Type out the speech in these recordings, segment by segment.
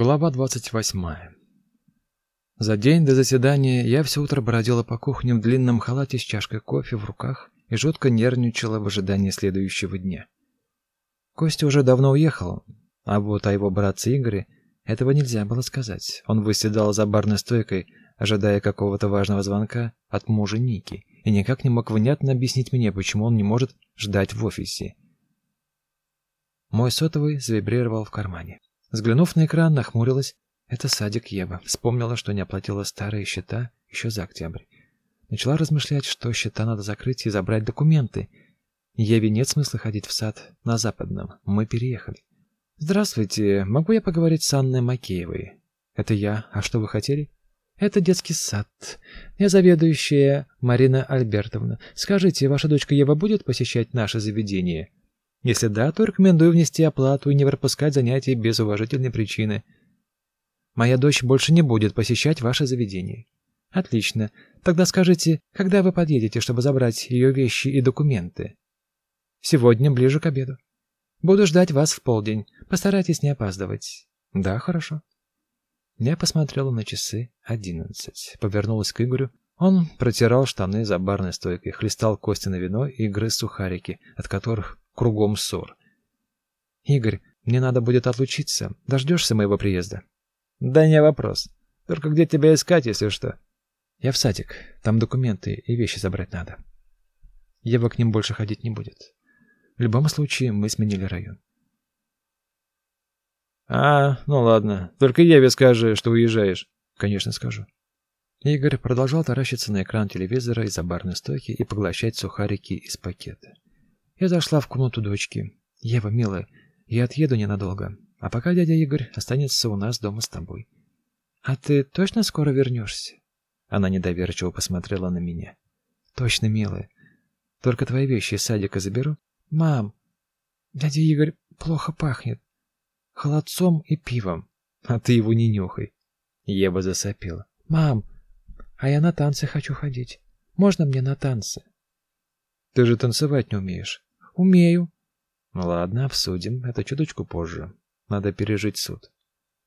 Глава 28. За день до заседания я все утро бродила по кухне в длинном халате с чашкой кофе в руках и жутко нервничала в ожидании следующего дня. Костя уже давно уехал, а вот о его братце Игоре этого нельзя было сказать. Он выседал за барной стойкой, ожидая какого-то важного звонка от мужа Ники, и никак не мог внятно объяснить мне, почему он не может ждать в офисе. Мой сотовый завибрировал в кармане. Взглянув на экран, нахмурилась. Это садик Ева. Вспомнила, что не оплатила старые счета еще за октябрь. Начала размышлять, что счета надо закрыть и забрать документы. Еве нет смысла ходить в сад на Западном. Мы переехали. «Здравствуйте. Могу я поговорить с Анной Макеевой?» «Это я. А что вы хотели?» «Это детский сад. Я заведующая Марина Альбертовна. Скажите, ваша дочка Ева будет посещать наше заведение?» Если да, то рекомендую внести оплату и не пропускать занятия без уважительной причины. Моя дочь больше не будет посещать ваше заведение. Отлично. Тогда скажите, когда вы подъедете, чтобы забрать ее вещи и документы? Сегодня, ближе к обеду. Буду ждать вас в полдень. Постарайтесь не опаздывать. Да, хорошо. Я посмотрела на часы. Одиннадцать. Повернулась к Игорю. Он протирал штаны за барной стойкой, хлестал кости на вино и грыз сухарики, от которых кругом ссор. «Игорь, мне надо будет отлучиться. Дождешься моего приезда?» «Да не вопрос. Только где тебя искать, если что?» «Я в садик. Там документы и вещи забрать надо. Ева к ним больше ходить не будет. В любом случае, мы сменили район». «А, ну ладно. Только Еве скажи, что уезжаешь». «Конечно, скажу». Игорь продолжал таращиться на экран телевизора из-за барной стойки и поглощать сухарики из пакета. Я зашла в комнату дочки. «Ева, милая, я отъеду ненадолго, а пока дядя Игорь останется у нас дома с тобой». «А ты точно скоро вернешься?» Она недоверчиво посмотрела на меня. «Точно, милая. Только твои вещи из садика заберу?» «Мам, дядя Игорь плохо пахнет. Холодцом и пивом. А ты его не нюхай». Ева засопела. «Мам, а я на танцы хочу ходить. Можно мне на танцы?» «Ты же танцевать не умеешь». Умею. Ну ладно, обсудим. Это чуточку позже. Надо пережить суд.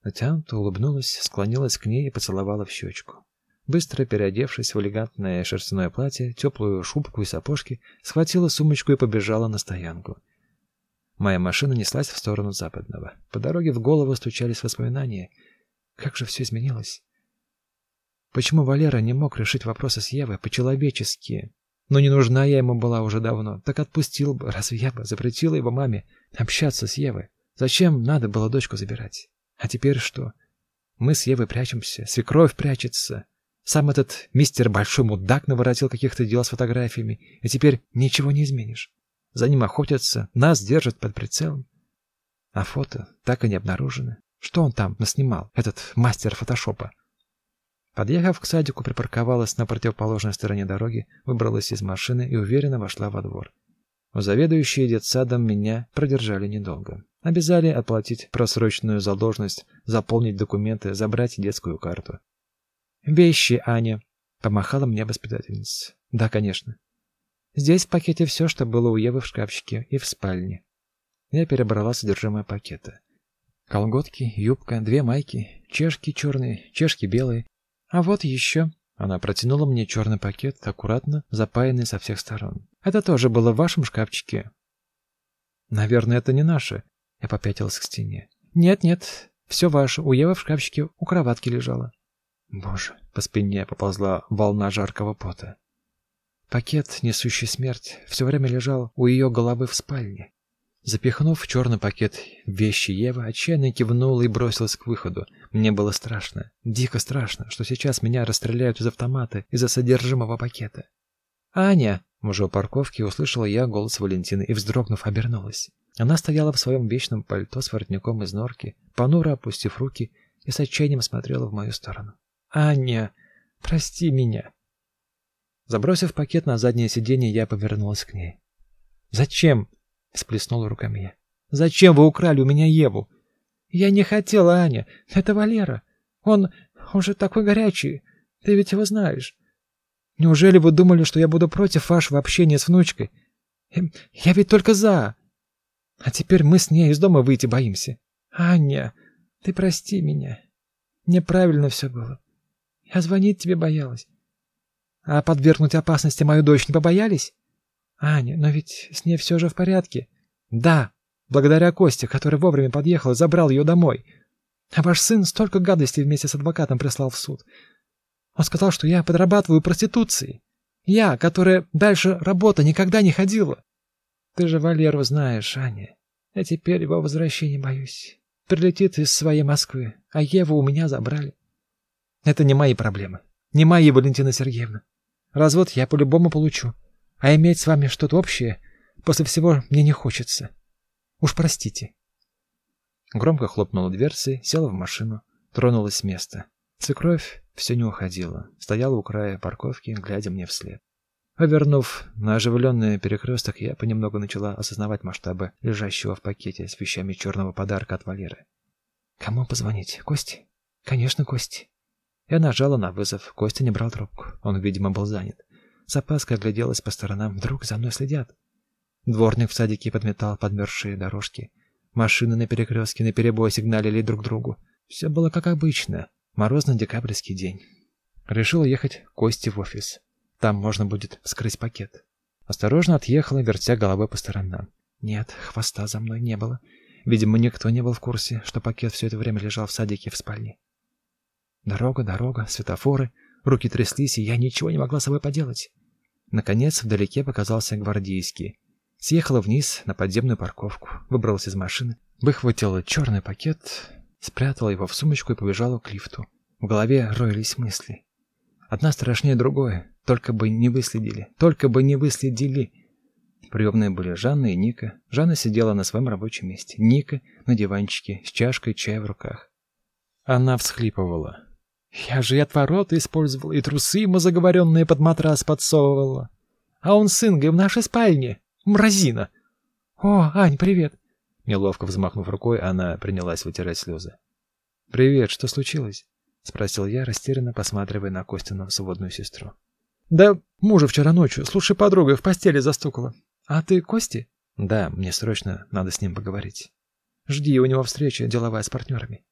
Натянуто улыбнулась, склонилась к ней и поцеловала в щечку. Быстро переодевшись в элегантное шерстяное платье, теплую шубку и сапожки, схватила сумочку и побежала на стоянку. Моя машина неслась в сторону западного. По дороге в голову стучались воспоминания. Как же все изменилось. Почему Валера не мог решить вопросы с Евой по-человечески? Но не нужна я ему была уже давно. Так отпустил бы, разве я бы запретила его маме общаться с Евой? Зачем надо было дочку забирать? А теперь что? Мы с Евой прячемся, свекровь прячется. Сам этот мистер Большой Мудак наворотил каких-то дел с фотографиями, и теперь ничего не изменишь. За ним охотятся, нас держат под прицелом. А фото так и не обнаружены. Что он там наснимал, этот мастер фотошопа? Подъехав к садику, припарковалась на противоположной стороне дороги, выбралась из машины и уверенно вошла во двор. Заведующие детсадом меня продержали недолго. Обязали оплатить просроченную задолженность, заполнить документы, забрать детскую карту. «Вещи, Аня!» — помахала мне воспитательница. «Да, конечно. Здесь в пакете все, что было у Евы в шкафчике и в спальне». Я перебрала содержимое пакета. Колготки, юбка, две майки, чешки черные, чешки белые, а вот еще. Она протянула мне черный пакет, аккуратно запаянный со всех сторон. Это тоже было в вашем шкафчике. Наверное, это не наше. Я попятилась к стене. Нет, нет, все ваше. У Евы в шкафчике у кроватки лежало. Боже, по спине поползла волна жаркого пота. Пакет, несущий смерть, все время лежал у ее головы в спальне. Запихнув в черный пакет вещи Евы, отчаянно кивнула и бросилась к выходу. Мне было страшно, дико страшно, что сейчас меня расстреляют из автомата из-за содержимого пакета. «Аня!» — уже у парковки услышала я голос Валентины и, вздрогнув, обернулась. Она стояла в своем вечном пальто с воротником из норки, понуро опустив руки и с отчаянием смотрела в мою сторону. «Аня! Прости меня!» Забросив пакет на заднее сиденье, я повернулась к ней. «Зачем?» Сплеснула руками я. «Зачем вы украли у меня Еву?» «Я не хотела, Аня. Это Валера. Он... он же такой горячий. Ты ведь его знаешь. Неужели вы думали, что я буду против вашего общения с внучкой? Эм, я ведь только за. А теперь мы с ней из дома выйти боимся. Аня, Ты прости меня. Неправильно все было. Я звонить тебе боялась. А подвергнуть опасности мою дочь не побоялись? Аня, но ведь с ней все же в порядке. Да, благодаря Косте, который вовремя подъехал и забрал ее домой. А ваш сын столько гадостей вместе с адвокатом прислал в суд. Он сказал, что я подрабатываю проституцией. Я, которая дальше работы никогда не ходила. Ты же Валеру знаешь, Аня. Я теперь его возвращения боюсь. Прилетит из своей Москвы, а Еву у меня забрали. Это не мои проблемы. Не мои, Валентина Сергеевна. Развод я по-любому получу. А иметь с вами что-то общее после всего мне не хочется. Уж простите. Громко хлопнула дверцей, села в машину, тронулась с места. Свекровь все не уходила, стояла у края парковки, глядя мне вслед. Повернув на оживленный перекресток, я понемногу начала осознавать масштабы лежащего в пакете с вещами черного подарка от Валеры. «Кому позвонить? Кости?» «Конечно, Кости». Я нажала на вызов. Костя не брал трубку. Он, видимо, был занят. С опаской огляделась по сторонам. Вдруг за мной следят. Дворник в садике подметал подмерзшие дорожки. Машины на перекрестке наперебой сигналили друг другу. Все было как обычно. Морозный декабрьский день. Решила ехать к Косте в офис. Там можно будет вскрыть пакет. Осторожно отъехала, вертя головой по сторонам. Нет, хвоста за мной не было. Видимо, никто не был в курсе, что пакет все это время лежал в садике в спальне. Дорога, дорога, светофоры. Руки тряслись, и я ничего не могла с собой поделать. Наконец, вдалеке показался гвардейский. Съехала вниз на подземную парковку, выбралась из машины, выхватила черный пакет, спрятала его в сумочку и побежала к лифту. В голове роились мысли. Одна страшнее другой. Только бы не выследили. Только бы не выследили. Приемные были Жанна и Ника. Жанна сидела на своем рабочем месте. Ника на диванчике с чашкой чая в руках. Она всхлипывала. Я же и отвороты использовала, и трусы ему заговоренные под матрас подсовывала. А он с Ингой в нашей спальне. Мразина. О, Ань, привет. Неловко взмахнув рукой, она принялась вытирать слезы. «Привет, что случилось?» — спросил я, растерянно посматривая на Костину сводную сестру. «Да мужа вчера ночью с лучшей подругой в постели застукала. А ты Кости?» «Да, мне срочно надо с ним поговорить. Жди, у него встреча деловая с партнерами».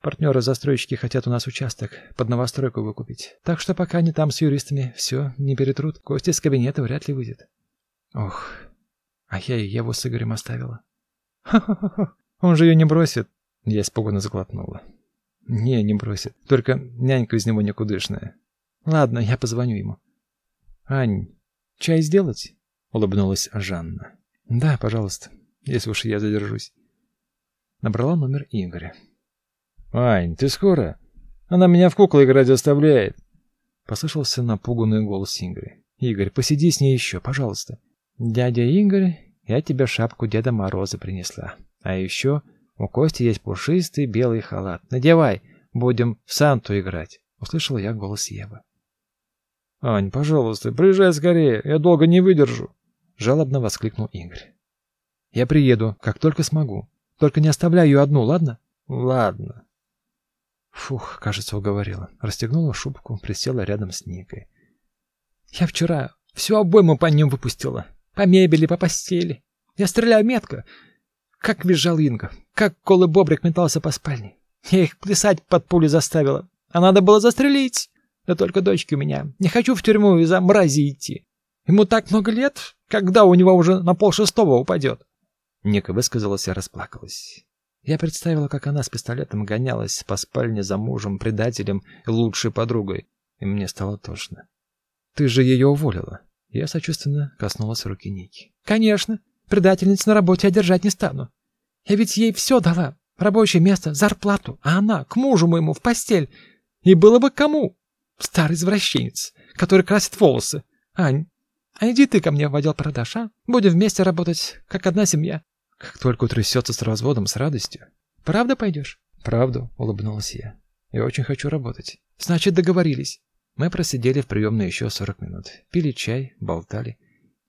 Партнеры-застройщики хотят у нас участок под новостройку выкупить. Так что пока они там с юристами все не перетрут, Костя из кабинета вряд ли выйдет. Ох, а я его с Игорем оставила. Ха-ха-ха, он же ее не бросит. Я испуганно заглотнула. Не, не бросит. Только нянька из него никудышная. Ладно, я позвоню ему. Ань, чай сделать? Улыбнулась Жанна. Да, пожалуйста, если уж я задержусь. Набрала номер Игоря. «Ань, ты скоро? Она меня в куклы играть заставляет!» Послышался напуганный голос Игоря. «Игорь, посиди с ней еще, пожалуйста». «Дядя Игорь, я тебе шапку Деда Мороза принесла. А еще у Кости есть пушистый белый халат. Надевай, будем в Санту играть». Услышал я голос Евы. «Ань, пожалуйста, приезжай скорее, я долго не выдержу!» Жалобно воскликнул Игорь. «Я приеду, как только смогу. Только не оставляй ее одну, ладно?» «Ладно», Фух, кажется, уговорила. Расстегнула шубку, присела рядом с Никой. Я вчера всю обойму по ним выпустила. По мебели, по постели. Я стреляю метко. Как визжал Инга. Как Колы Бобрик метался по спальне. Я их плясать под пулю заставила. А надо было застрелить. Да только дочки у меня. Не хочу в тюрьму из-за мрази идти. Ему так много лет, когда у него уже на полшестого упадет. Ника высказалась и расплакалась. Я представила, как она с пистолетом гонялась по спальне за мужем, предателем и лучшей подругой, и мне стало тошно. Ты же ее уволила. Я сочувственно коснулась руки Ники. Конечно, предательниц на работе одержать не стану. Я ведь ей все дала. Рабочее место, зарплату, а она к мужу моему в постель. И было бы кому? Старый извращенец, который красит волосы. Ань, а иди ты ко мне в отдел продаж, а? Будем вместе работать, как одна семья. Как только утрясется с разводом, с радостью. Правда пойдешь? Правду, улыбнулась я. Я очень хочу работать. Значит, договорились. Мы просидели в приемной еще сорок минут. Пили чай, болтали.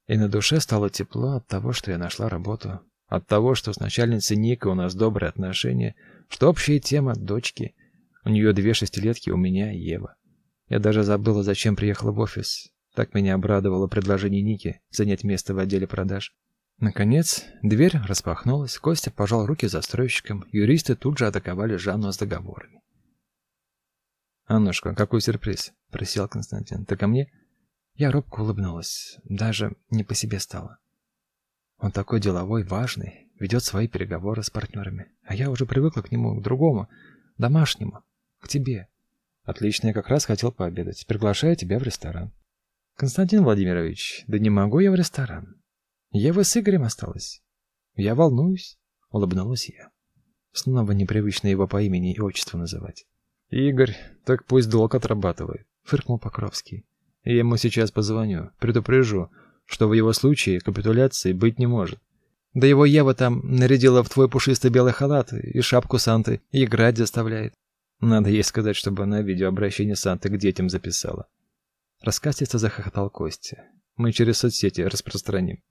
И на душе стало тепло от того, что я нашла работу. От того, что с начальницей Никой у нас добрые отношения. Что общая тема дочки. У нее две шестилетки, у меня Ева. Я даже забыла, зачем приехала в офис. Так меня обрадовало предложение Ники занять место в отделе продаж. Наконец, дверь распахнулась, Костя пожал руки застройщикам, юристы тут же атаковали Жанну с договорами. «Аннушка, какой сюрприз?» — просил Константин. «Ты ко мне?» Я робко улыбнулась, даже не по себе стало. Он такой деловой, важный, ведет свои переговоры с партнерами, а я уже привыкла к нему, к другому, домашнему, к тебе. Отлично, я как раз хотел пообедать. Приглашаю тебя в ресторан. Константин Владимирович, да не могу я в ресторан. Ева с Игорем осталась. Я волнуюсь, улыбнулась я. Снова непривычно его по имени и отчеству называть. Игорь, так пусть долг отрабатывает, фыркнул Покровский. Я ему сейчас позвоню, предупрежу, что в его случае капитуляции быть не может. Да его Ева там нарядила в твой пушистый белый халат и шапку Санты и играть заставляет. Надо ей сказать, чтобы она видеообращение Санты к детям записала. Раскатисто захохотал Костя. Мы через соцсети распространим.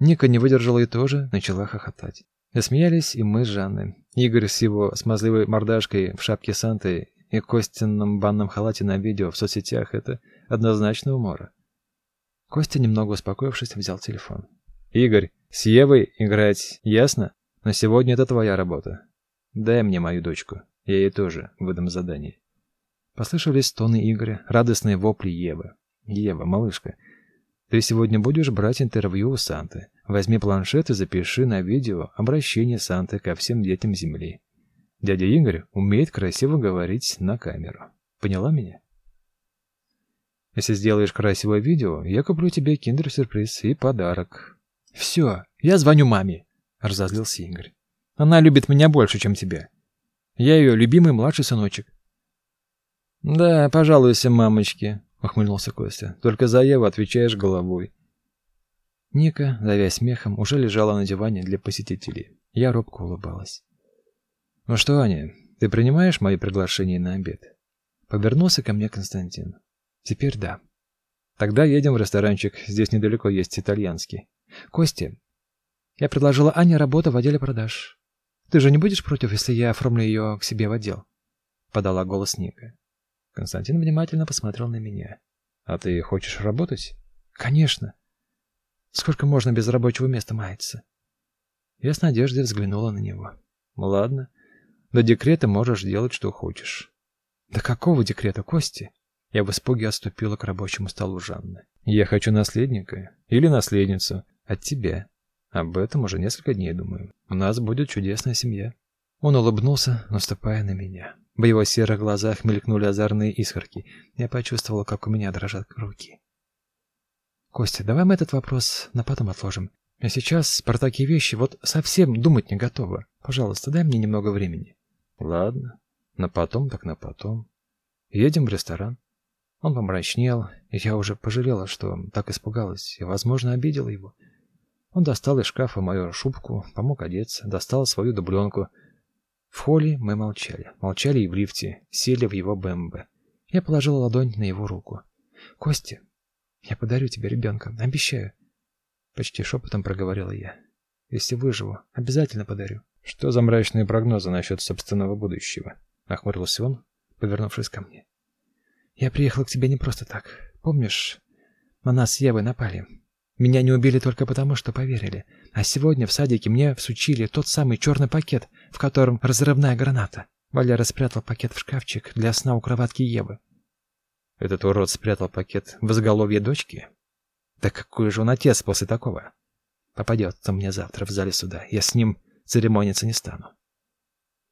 Ника не выдержала и тоже начала хохотать. Засмеялись и мы с Жанной. Игорь с его смазливой мордашкой в шапке Санты и Костином банном халате на видео в соцсетях — это однозначно умора. Костя, немного успокоившись, взял телефон. «Игорь, с Евой играть ясно? Но сегодня это твоя работа. Дай мне мою дочку, я ей тоже выдам задание». Послышались тоны Игоря, радостные вопли Евы. «Ева, малышка, ты сегодня будешь брать интервью у Санты. Возьми планшет и запиши на видео обращение Санты ко всем детям Земли. Дядя Игорь умеет красиво говорить на камеру. Поняла меня? Если сделаешь красивое видео, я куплю тебе киндер-сюрприз и подарок. Все, я звоню маме, разозлился Игорь. Она любит меня больше, чем тебя. Я ее любимый младший сыночек. Да, пожалуйся мамочке, — ухмыльнулся Костя. «Только за Еву отвечаешь головой». Ника, давясь смехом, уже лежала на диване для посетителей. Я робко улыбалась. «Ну что, Аня, ты принимаешь мои приглашения на обед?» Повернулся ко мне Константин. «Теперь да». «Тогда едем в ресторанчик, здесь недалеко есть итальянский». «Костя, я предложила Ане работу в отделе продаж. Ты же не будешь против, если я оформлю ее к себе в отдел?» Подала голос Ника. Константин внимательно посмотрел на меня. «А ты хочешь работать?» «Конечно. Сколько можно без рабочего места маяться?» Я с надеждой взглянула на него. «Ладно. До декрета можешь делать, что хочешь». «До какого декрета, Кости?» Я в испуге отступила к рабочему столу Жанны. «Я хочу наследника. Или наследницу. От тебя. Об этом уже несколько дней думаю. У нас будет чудесная семья». Он улыбнулся, наступая на меня. В его серых глазах мелькнули озорные искорки. Я почувствовала, как у меня дрожат руки. Костя, давай мы этот вопрос на потом отложим. А сейчас про такие вещи вот совсем думать не готова. Пожалуйста, дай мне немного времени. Ладно. На потом так на потом. Едем в ресторан. Он помрачнел, и я уже пожалела, что так испугалась, и, возможно, обидела его. Он достал из шкафа мою шубку, помог одеться, достал свою дубленку — в холле мы молчали. Молчали и в лифте. Сели в его БМВ. Я положила ладонь на его руку. «Костя, я подарю тебе ребенка, обещаю». Почти шепотом проговорила я. «Если выживу, обязательно подарю». «Что за мрачные прогнозы насчет собственного будущего?» Нахмурился он, повернувшись ко мне. «Я приехал к тебе не просто так. Помнишь, на нас с напали? Меня не убили только потому, что поверили. А сегодня в садике мне всучили тот самый черный пакет, в котором разрывная граната. Валера спрятал пакет в шкафчик для сна у кроватки Евы. Этот урод спрятал пакет в изголовье дочки? Да какой же он отец после такого? Попадется мне завтра в зале суда. Я с ним церемониться не стану.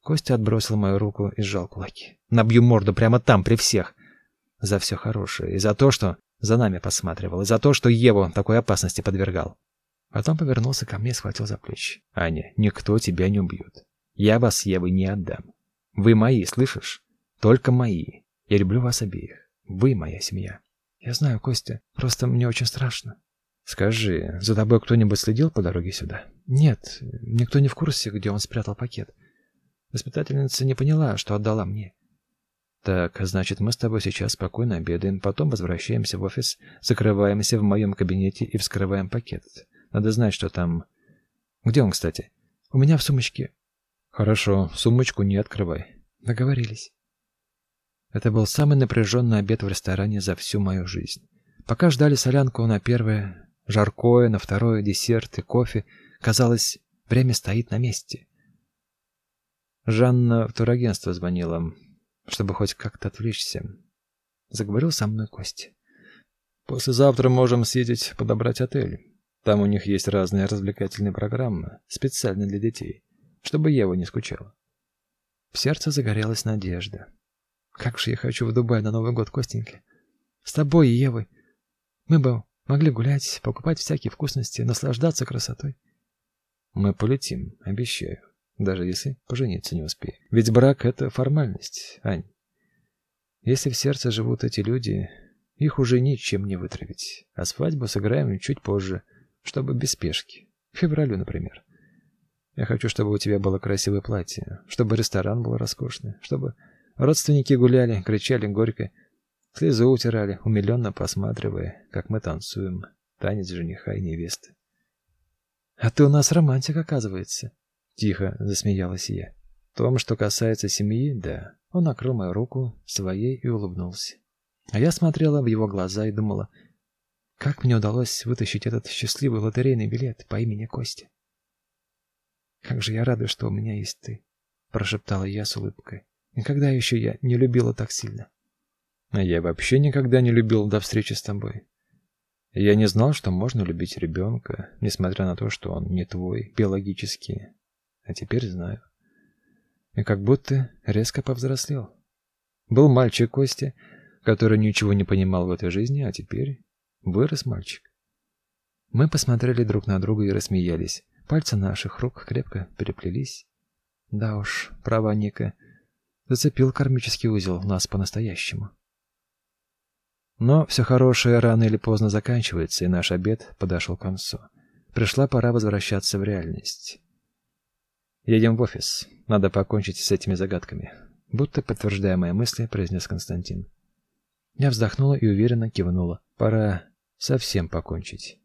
Костя отбросил мою руку и сжал кулаки. Набью морду прямо там, при всех. За все хорошее. И за то, что за нами посматривал. И за то, что Еву такой опасности подвергал. Потом повернулся ко мне и схватил за плечи. «Аня, никто тебя не убьет. Я вас Евы не отдам. Вы мои, слышишь? Только мои. Я люблю вас обеих. Вы моя семья». «Я знаю, Костя. Просто мне очень страшно». «Скажи, за тобой кто-нибудь следил по дороге сюда?» «Нет, никто не в курсе, где он спрятал пакет. Воспитательница не поняла, что отдала мне. Так, значит, мы с тобой сейчас спокойно обедаем, потом возвращаемся в офис, закрываемся в моем кабинете и вскрываем пакет. Надо знать, что там... Где он, кстати? У меня в сумочке. Хорошо, сумочку не открывай. Договорились. Это был самый напряженный обед в ресторане за всю мою жизнь. Пока ждали солянку на первое, жаркое, на второе десерт и кофе. Казалось, время стоит на месте. Жанна в турагентство звонила, чтобы хоть как-то отвлечься. Заговорил со мной Костя. Послезавтра можем съездить подобрать отель. Там у них есть разные развлекательные программы, специально для детей, чтобы Ева не скучала. В сердце загорелась надежда. Как же я хочу в Дубай на Новый год, Костенька. С тобой и Евой. Мы бы могли гулять, покупать всякие вкусности, наслаждаться красотой. Мы полетим, обещаю, даже если пожениться не успеем. Ведь брак — это формальность, Ань. Если в сердце живут эти люди, их уже ничем не вытравить. А свадьбу сыграем чуть позже, чтобы без спешки. В февралю, например. Я хочу, чтобы у тебя было красивое платье, чтобы ресторан был роскошный, чтобы родственники гуляли, кричали горько, слезу утирали, умиленно посматривая, как мы танцуем. Танец жениха и невесты. «А ты у нас романтик, оказывается», — тихо засмеялась я. В том, что касается семьи, да. Он накрыл мою руку своей и улыбнулся. А я смотрела в его глаза и думала, как мне удалось вытащить этот счастливый лотерейный билет по имени Костя. Как же я рада, что у меня есть ты, прошептала я с улыбкой. Никогда еще я не любила так сильно. А я вообще никогда не любил до встречи с тобой. Я не знал, что можно любить ребенка, несмотря на то, что он не твой, биологически. А теперь знаю. И как будто резко повзрослел. Был мальчик Костя, который ничего не понимал в этой жизни, а теперь вырос мальчик. Мы посмотрели друг на друга и рассмеялись. Пальцы наших рук крепко переплелись. Да уж, права Ника. Зацепил кармический узел нас по-настоящему. Но все хорошее рано или поздно заканчивается, и наш обед подошел к концу. Пришла пора возвращаться в реальность. Едем в офис. Надо покончить с этими загадками. Будто подтверждая мои мысли, произнес Константин. Я вздохнула и уверенно кивнула. Пора совсем покончить.